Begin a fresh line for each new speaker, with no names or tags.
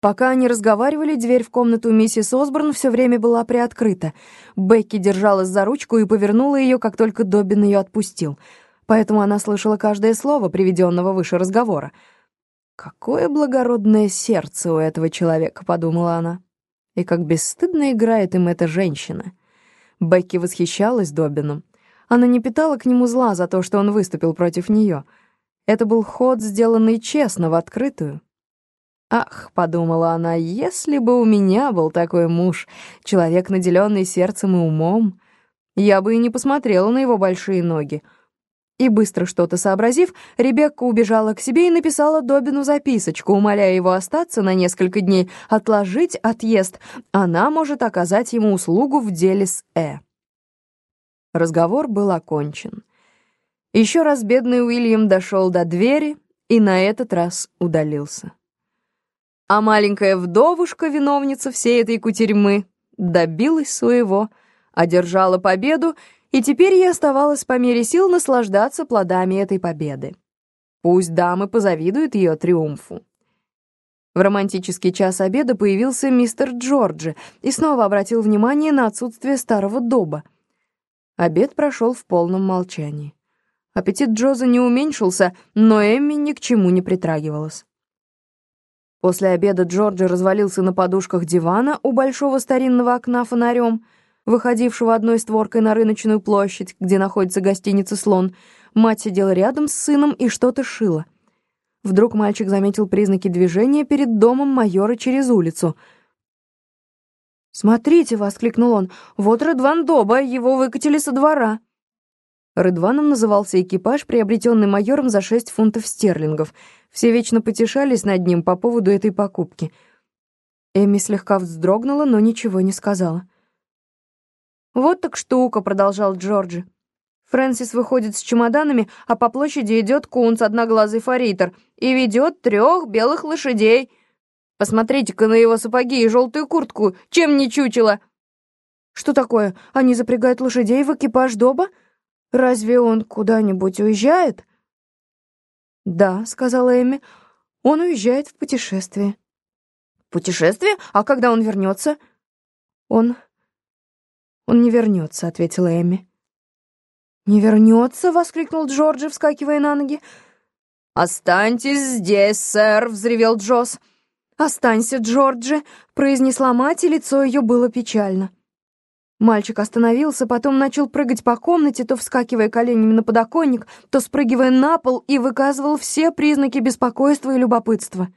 Пока они разговаривали, дверь в комнату миссис Осборн все время была приоткрыта. Бекки держалась за ручку и повернула ее, как только Добин ее отпустил. Поэтому она слышала каждое слово приведенного выше разговора. «Какое благородное сердце у этого человека», — подумала она. «И как бесстыдно играет им эта женщина». Бекки восхищалась Добином. Она не питала к нему зла за то, что он выступил против нее. Это был ход, сделанный честно, в открытую. «Ах», — подумала она, — «если бы у меня был такой муж, человек, наделенный сердцем и умом, я бы и не посмотрела на его большие ноги». И быстро что-то сообразив, Ребекка убежала к себе и написала Добину записочку, умоляя его остаться на несколько дней, отложить отъезд. Она может оказать ему услугу в деле с Э. Разговор был окончен. Еще раз бедный Уильям дошел до двери и на этот раз удалился. А маленькая вдовушка, виновница всей этой кутерьмы, добилась своего, одержала победу, и теперь ей оставалось по мере сил наслаждаться плодами этой победы. Пусть дамы позавидуют ее триумфу. В романтический час обеда появился мистер Джорджи и снова обратил внимание на отсутствие старого доба. Обед прошел в полном молчании. Аппетит Джоза не уменьшился, но Эмми ни к чему не притрагивалась. После обеда Джорджи развалился на подушках дивана у большого старинного окна фонарем, выходившего одной створкой на рыночную площадь, где находится гостиница «Слон». Мать сидела рядом с сыном и что-то шила. Вдруг мальчик заметил признаки движения перед домом майора через улицу. «Смотрите!» — воскликнул он. «Вот Редван Доба, его выкатили со двора». Рыдваном назывался экипаж, приобретенный майором за шесть фунтов стерлингов. Все вечно потешались над ним по поводу этой покупки. Эми слегка вздрогнула, но ничего не сказала. «Вот так штука», — продолжал Джорджи. Фрэнсис выходит с чемоданами, а по площади идет кунц, одноглазый форейтер, и ведет трех белых лошадей. Посмотрите-ка на его сапоги и желтую куртку, чем не чучело. Что такое, они запрягают лошадей в экипаж Доба? Разве он куда-нибудь уезжает?» «Да», — сказала Эми, — «он уезжает в путешествие». «Путешествие? А когда он вернется?» «Он... он не вернется», — ответила Эми. «Не вернется?» — воскликнул Джорджи, вскакивая на ноги. «Останьтесь здесь, сэр!» — взревел Джосс. «Останься, Джорджи!» — произнесла мать, и лицо ее было печально. Мальчик остановился, потом начал прыгать по комнате, то вскакивая коленями на подоконник, то спрыгивая на пол и выказывал все признаки беспокойства и любопытства.